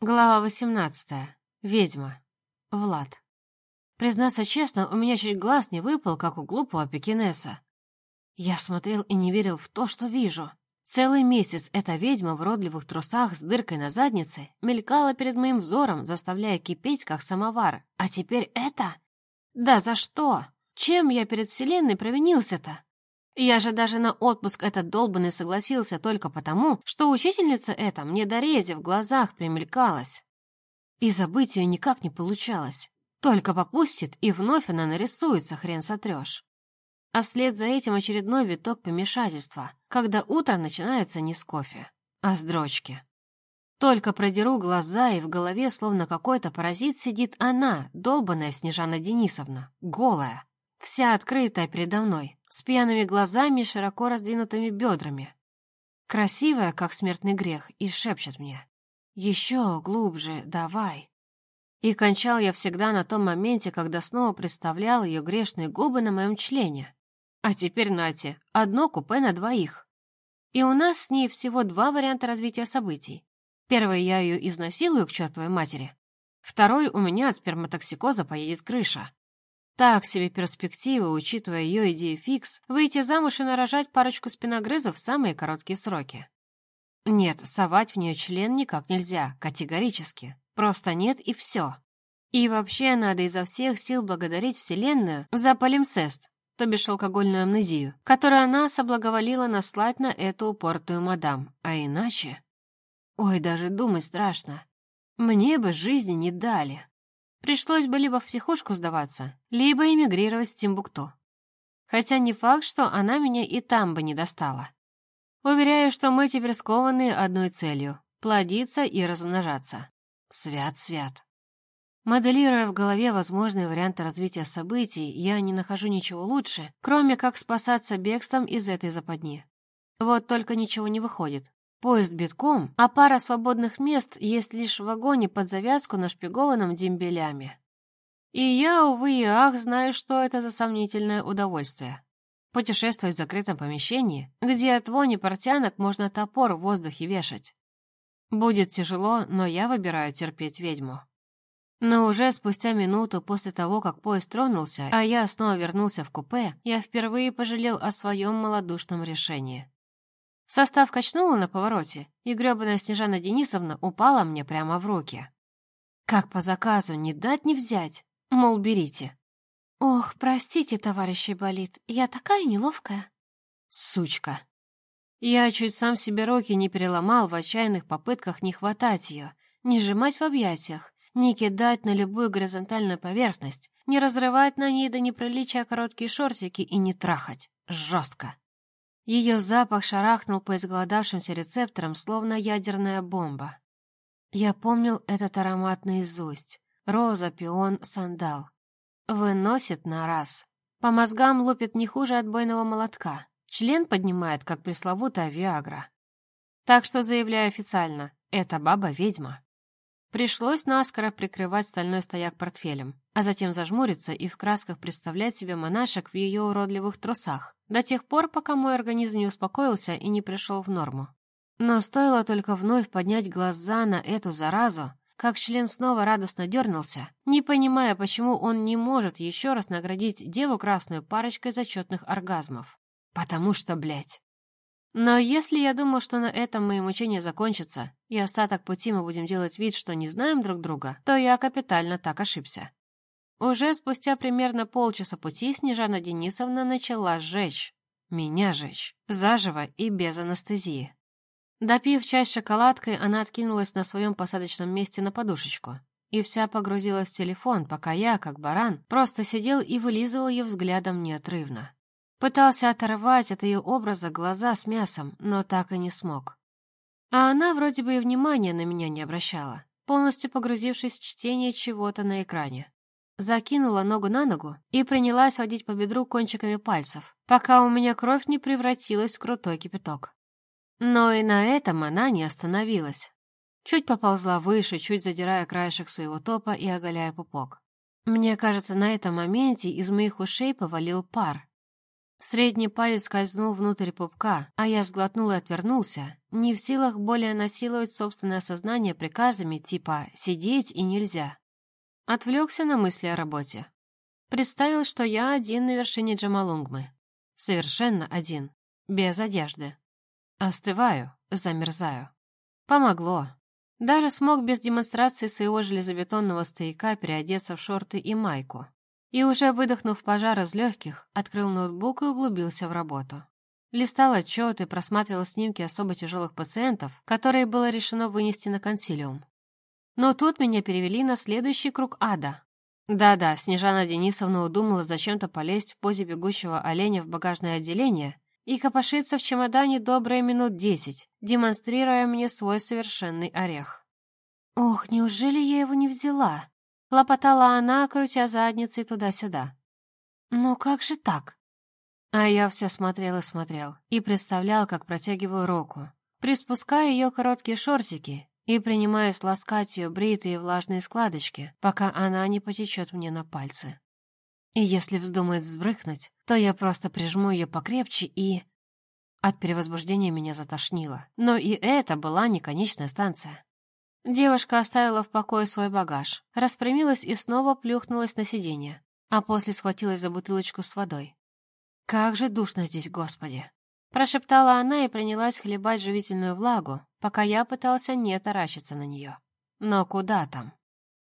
Глава 18. Ведьма. Влад. Признаться честно, у меня чуть глаз не выпал, как у глупого пекинеса. Я смотрел и не верил в то, что вижу. Целый месяц эта ведьма в родливых трусах с дыркой на заднице мелькала перед моим взором, заставляя кипеть, как самовар. А теперь это? Да за что? Чем я перед Вселенной провинился-то? Я же даже на отпуск этот долбанный согласился только потому, что учительница эта мне до рези в глазах примелькалась. И забыть ее никак не получалось. Только попустит, и вновь она нарисуется, хрен сотрешь. А вслед за этим очередной виток помешательства, когда утро начинается не с кофе, а с дрочки. Только продеру глаза, и в голове словно какой-то паразит сидит она, долбаная Снежана Денисовна, голая, вся открытая передо мной, с пьяными глазами и широко раздвинутыми бедрами. Красивая, как смертный грех, и шепчет мне. «Еще глубже, давай». И кончал я всегда на том моменте, когда снова представлял ее грешные губы на моем члене. А теперь, Нате, одно купе на двоих. И у нас с ней всего два варианта развития событий. Первый я ее изнасилую к чертовой матери. Второй у меня от сперматоксикоза поедет крыша. Так себе перспективы, учитывая ее идею фикс, выйти замуж и нарожать парочку спиногрызов в самые короткие сроки. Нет, совать в нее член никак нельзя, категорически. Просто нет и все. И вообще надо изо всех сил благодарить Вселенную за полимсест, то бишь алкогольную амнезию, которую она соблаговолила наслать на эту упортую мадам. А иначе... Ой, даже думать страшно. Мне бы жизни не дали. Пришлось бы либо в психушку сдаваться, либо эмигрировать в Тимбукту. Хотя не факт, что она меня и там бы не достала. Уверяю, что мы теперь скованы одной целью — плодиться и размножаться. Свят-свят. Моделируя в голове возможные варианты развития событий, я не нахожу ничего лучше, кроме как спасаться бегством из этой западни. Вот только ничего не выходит. Поезд битком, а пара свободных мест есть лишь в вагоне под завязку, нашпигованном дембелями. И я, увы и ах, знаю, что это за сомнительное удовольствие. Путешествовать в закрытом помещении, где от вони портянок можно топор в воздухе вешать. Будет тяжело, но я выбираю терпеть ведьму. Но уже спустя минуту после того, как поезд тронулся, а я снова вернулся в купе, я впервые пожалел о своем малодушном решении. Состав качнуло на повороте, и грёбаная Снежана Денисовна упала мне прямо в руки. Как по заказу, не дать не взять, мол, берите. Ох, простите, товарищи болит, я такая неловкая. Сучка. Я чуть сам себе руки не переломал в отчаянных попытках не хватать ее, не сжимать в объятиях, не кидать на любую горизонтальную поверхность, не разрывать на ней до неприличия короткие шортики и не трахать. Жестко. Ее запах шарахнул по изголодавшимся рецепторам, словно ядерная бомба. Я помнил этот аромат наизусть. Роза, пион, сандал. Выносит на раз. По мозгам лупит не хуже отбойного молотка. Член поднимает, как пресловутая Виагра. Так что заявляю официально, эта баба-ведьма. Пришлось наскоро прикрывать стальной стояк портфелем, а затем зажмуриться и в красках представлять себе монашек в ее уродливых трусах, до тех пор, пока мой организм не успокоился и не пришел в норму. Но стоило только вновь поднять глаза на эту заразу, как член снова радостно дернулся, не понимая, почему он не может еще раз наградить деву красную парочкой зачетных оргазмов. Потому что, блядь, но если я думал, что на этом мои мучения закончатся, и остаток пути мы будем делать вид, что не знаем друг друга, то я капитально так ошибся. Уже спустя примерно полчаса пути Снежана Денисовна начала сжечь. Меня жечь. Заживо и без анестезии. Допив чай с шоколадкой, она откинулась на своем посадочном месте на подушечку и вся погрузилась в телефон, пока я, как баран, просто сидел и вылизывал ее взглядом неотрывно. Пытался оторвать от ее образа глаза с мясом, но так и не смог. А она вроде бы и внимания на меня не обращала, полностью погрузившись в чтение чего-то на экране. Закинула ногу на ногу и принялась водить по бедру кончиками пальцев, пока у меня кровь не превратилась в крутой кипяток. Но и на этом она не остановилась. Чуть поползла выше, чуть задирая краешек своего топа и оголяя пупок. Мне кажется, на этом моменте из моих ушей повалил пар, Средний палец скользнул внутрь пупка, а я сглотнул и отвернулся, не в силах более насиловать собственное сознание приказами типа «сидеть и нельзя». Отвлекся на мысли о работе. Представил, что я один на вершине Джамалунгмы. Совершенно один, без одежды. Остываю, замерзаю. Помогло. Даже смог без демонстрации своего железобетонного стояка переодеться в шорты и майку. И уже выдохнув пожар из легких, открыл ноутбук и углубился в работу. Листал отчеты, просматривал снимки особо тяжелых пациентов, которые было решено вынести на консилиум. Но тут меня перевели на следующий круг ада. Да-да, Снежана Денисовна удумала зачем-то полезть в позе бегущего оленя в багажное отделение и копошиться в чемодане добрые минут десять, демонстрируя мне свой совершенный орех. Ох, неужели я его не взяла? Лопотала она, крутя задницей туда-сюда. «Ну как же так?» А я все смотрел и смотрел, и представлял, как протягиваю руку, приспуская ее короткие шортики и принимаюсь ласкать ее бритые влажные складочки, пока она не потечет мне на пальцы. И если вздумает взбрыкнуть, то я просто прижму ее покрепче и... От перевозбуждения меня затошнило. Но и это была не конечная станция. Девушка оставила в покое свой багаж, распрямилась и снова плюхнулась на сиденье, а после схватилась за бутылочку с водой. «Как же душно здесь, Господи!» Прошептала она и принялась хлебать живительную влагу, пока я пытался не таращиться на нее. Но куда там?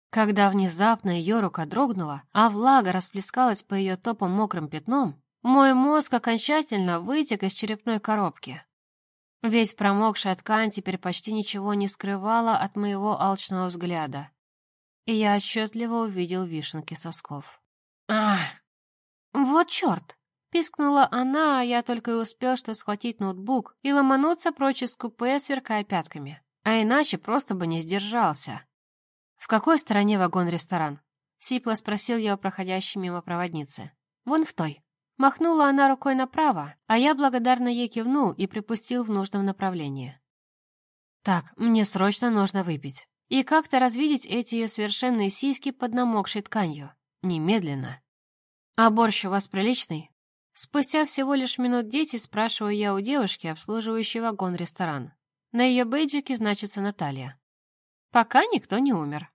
Когда внезапно ее рука дрогнула, а влага расплескалась по ее топам мокрым пятном, мой мозг окончательно вытек из черепной коробки. Весь промокшая ткань теперь почти ничего не скрывала от моего алчного взгляда. И я отчетливо увидел вишенки сосков. «Ах! Вот черт!» — пискнула она, а я только и успел что схватить ноутбук и ломануться прочь из купе, сверкая пятками. А иначе просто бы не сдержался. «В какой стороне вагон-ресторан?» — сипло спросил я у проходящей мимо проводницы. «Вон в той». Махнула она рукой направо, а я благодарно ей кивнул и припустил в нужном направлении. Так, мне срочно нужно выпить. И как-то развидеть эти ее совершенные сиськи под намокшей тканью. Немедленно. А борщ у вас приличный? Спустя всего лишь минут десять спрашиваю я у девушки, обслуживающей вагон-ресторан. На ее бейджике значится Наталья. Пока никто не умер.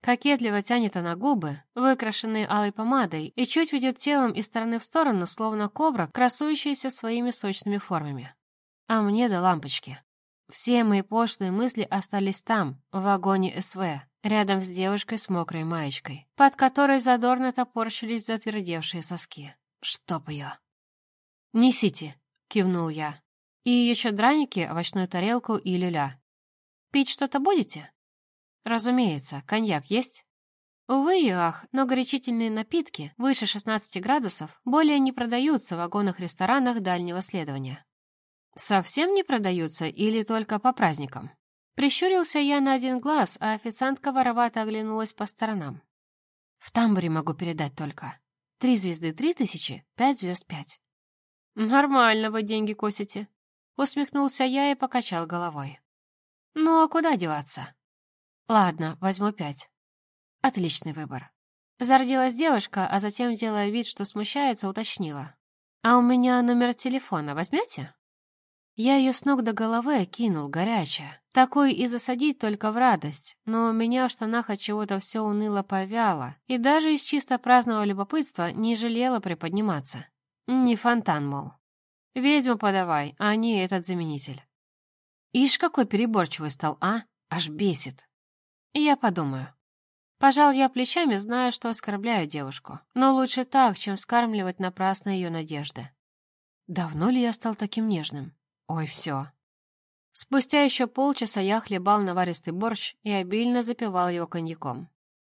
Кокетливо тянет она губы, выкрашенные алой помадой, и чуть ведет телом из стороны в сторону, словно кобра, красующаяся своими сочными формами. А мне до лампочки. Все мои пошлые мысли остались там, в вагоне СВ, рядом с девушкой с мокрой маечкой, под которой задорно топорщились затвердевшие соски. Чтоб ее. «Несите», — кивнул я. «И еще драники, овощную тарелку и люля. Пить что-то будете?» Разумеется, коньяк есть? Увы и ах, но горячительные напитки выше 16 градусов более не продаются в вагонах-ресторанах дальнего следования. Совсем не продаются или только по праздникам? Прищурился я на один глаз, а официантка воровато оглянулась по сторонам. В тамбуре могу передать только. Три звезды три тысячи, пять звезд пять. Нормально вы деньги косите. Усмехнулся я и покачал головой. Ну а куда деваться? Ладно, возьму пять. Отличный выбор. Зародилась девушка, а затем, делая вид, что смущается, уточнила. «А у меня номер телефона возьмете?» Я ее с ног до головы кинул, горячая. Такой и засадить только в радость, но у меня в штанах от чего-то все уныло повяло, и даже из чисто праздного любопытства не жалела приподниматься. Не фонтан, мол. Ведьму подавай, а не этот заменитель. Ишь, какой переборчивый стал, а? Аж бесит. Я подумаю. Пожал я плечами, зная, что оскорбляю девушку. Но лучше так, чем скармливать напрасно ее надежды. Давно ли я стал таким нежным? Ой, все. Спустя еще полчаса я хлебал наваристый борщ и обильно запивал его коньяком.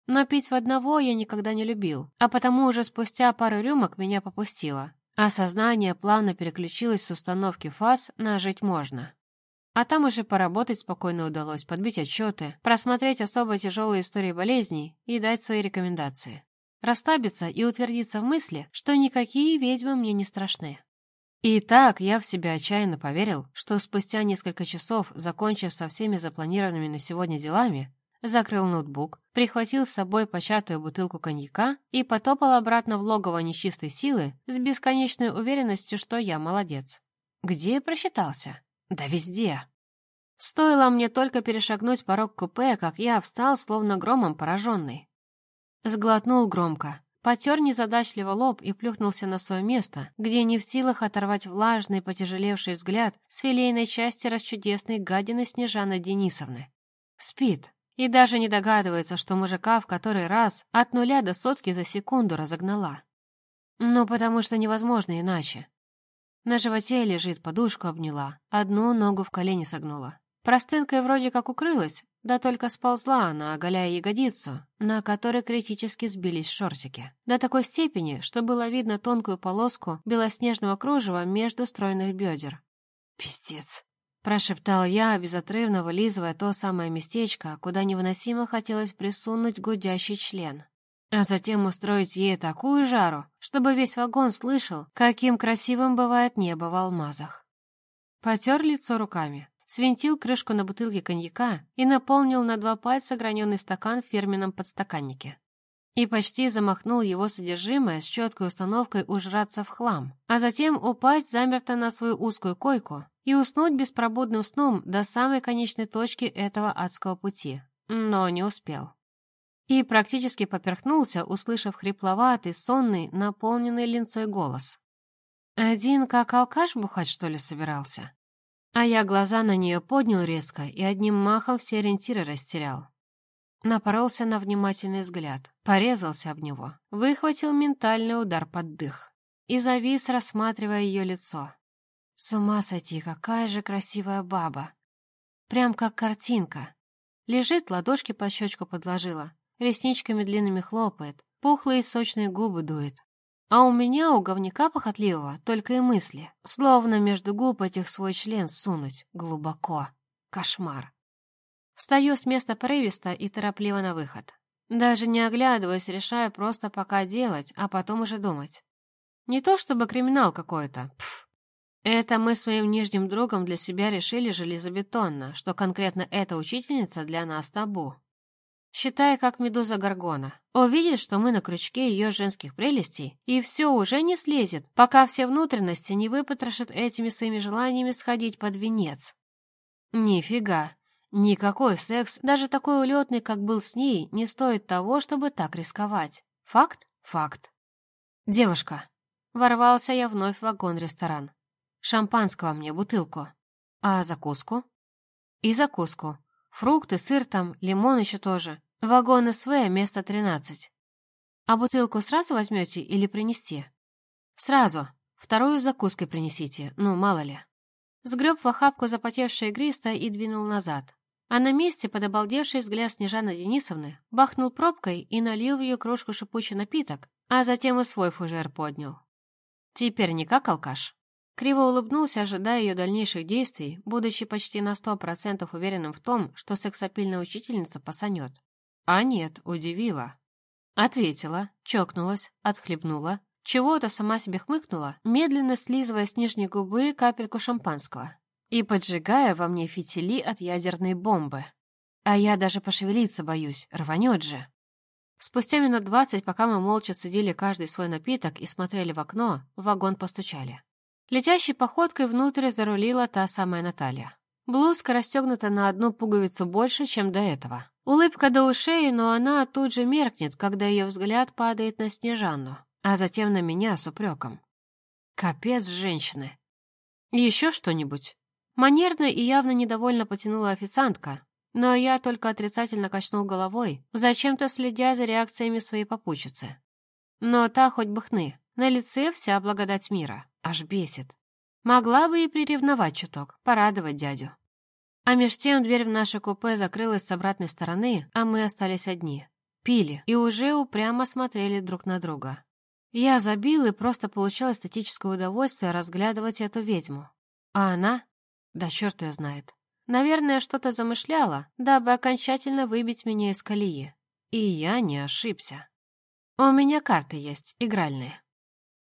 Но пить в одного я никогда не любил, а потому уже спустя пару рюмок меня попустило, а сознание плавно переключилось с установки фаз на «жить можно». А там уже поработать спокойно удалось, подбить отчеты, просмотреть особо тяжелые истории болезней и дать свои рекомендации. Расслабиться и утвердиться в мысли, что никакие ведьмы мне не страшны. И так я в себя отчаянно поверил, что спустя несколько часов, закончив со всеми запланированными на сегодня делами, закрыл ноутбук, прихватил с собой початую бутылку коньяка и потопал обратно в логово нечистой силы с бесконечной уверенностью, что я молодец. Где я просчитался? Да везде. Стоило мне только перешагнуть порог купе, как я встал, словно громом пораженный. Сглотнул громко, потер незадачливо лоб и плюхнулся на свое место, где не в силах оторвать влажный, потяжелевший взгляд с филейной части расчудесной гадины Снежаны Денисовны. Спит и даже не догадывается, что мужика в который раз от нуля до сотки за секунду разогнала. Ну, потому что невозможно иначе. На животе лежит, подушку обняла, одну ногу в колени согнула. Простынкой вроде как укрылась, да только сползла она, оголяя ягодицу, на которой критически сбились шортики. До такой степени, что было видно тонкую полоску белоснежного кружева между стройных бедер. «Пиздец!» — прошептал я, безотрывно вылизывая то самое местечко, куда невыносимо хотелось присунуть гудящий член. А затем устроить ей такую жару, чтобы весь вагон слышал, каким красивым бывает небо в алмазах. Потер лицо руками, свинтил крышку на бутылке коньяка и наполнил на два пальца граненый стакан в фирменном подстаканнике. И почти замахнул его содержимое с четкой установкой ужраться в хлам, а затем упасть замерто на свою узкую койку и уснуть беспробудным сном до самой конечной точки этого адского пути. Но не успел. И практически поперхнулся, услышав хрипловатый, сонный, наполненный линцой голос. «Один как алкаш бухать, что ли, собирался?» А я глаза на нее поднял резко и одним махом все ориентиры растерял. Напоролся на внимательный взгляд, порезался об него, выхватил ментальный удар под дых и завис, рассматривая ее лицо. С ума сойти, какая же красивая баба! Прям как картинка. Лежит, ладошки под щечку подложила, ресничками длинными хлопает, пухлые сочные губы дует, а у меня, у говнюка похотливого, только и мысли. Словно между губ этих свой член сунуть. Глубоко. Кошмар. Встаю с места порывисто и торопливо на выход. Даже не оглядываясь, решаю просто пока делать, а потом уже думать. Не то чтобы криминал какой-то. Пф. Это мы своим нижним другом для себя решили железобетонно, что конкретно эта учительница для нас табу считая как медуза Гаргона. Увидит, что мы на крючке ее женских прелестей, и все уже не слезет, пока все внутренности не выпотрошит этими своими желаниями сходить под венец. Нифига. Никакой секс, даже такой улетный, как был с ней, не стоит того, чтобы так рисковать. Факт? Факт. Девушка. Ворвался я вновь в вагон-ресторан. Шампанского мне бутылку. А закуску? И закуску. Фрукты, сыр там, лимон еще тоже. Вагон СВ, место 13. А бутылку сразу возьмете или принести? Сразу. Вторую закуской принесите, ну, мало ли. Сгреб в охапку запотевшее игристо и двинул назад. А на месте под обалдевший взгляд Снежаны Денисовны бахнул пробкой и налил в ее кружку шипучий напиток, а затем и свой фужер поднял. Теперь не как алкаш. Криво улыбнулся, ожидая ее дальнейших действий, будучи почти на сто процентов уверенным в том, что сексапильная учительница посанет. А нет, удивила. Ответила, чокнулась, отхлебнула, чего-то сама себе хмыкнула, медленно слизывая с нижней губы капельку шампанского и поджигая во мне фитили от ядерной бомбы. А я даже пошевелиться боюсь, рванет же. Спустя минут двадцать, пока мы молча цедили каждый свой напиток и смотрели в окно, в вагон постучали. Летящей походкой внутрь зарулила та самая Наталья. Блузка расстегнута на одну пуговицу больше, чем до этого. Улыбка до ушей, но она тут же меркнет, когда ее взгляд падает на Снежанну, а затем на меня с упреком. Капец женщины. Еще что-нибудь? Манерно и явно недовольно потянула официантка, но я только отрицательно качнул головой, зачем-то следя за реакциями своей попутчицы. Но та хоть бы хны, на лице вся благодать мира, аж бесит. Могла бы и приревновать чуток, порадовать дядю. А меж тем дверь в наше купе закрылась с обратной стороны, а мы остались одни. Пили и уже упрямо смотрели друг на друга. Я забил и просто получал эстетическое удовольствие разглядывать эту ведьму. А она? Да черт ее знает. Наверное, что-то замышляла, дабы окончательно выбить меня из колеи. И я не ошибся. У меня карты есть, игральные.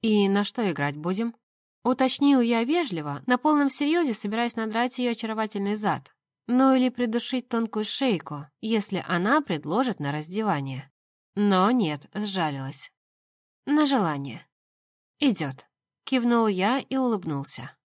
И на что играть будем? Уточнил я вежливо, на полном серьезе собираясь надрать ее очаровательный зад. Ну или придушить тонкую шейку, если она предложит на раздевание. Но нет, сжалилась. На желание. «Идет», — кивнул я и улыбнулся.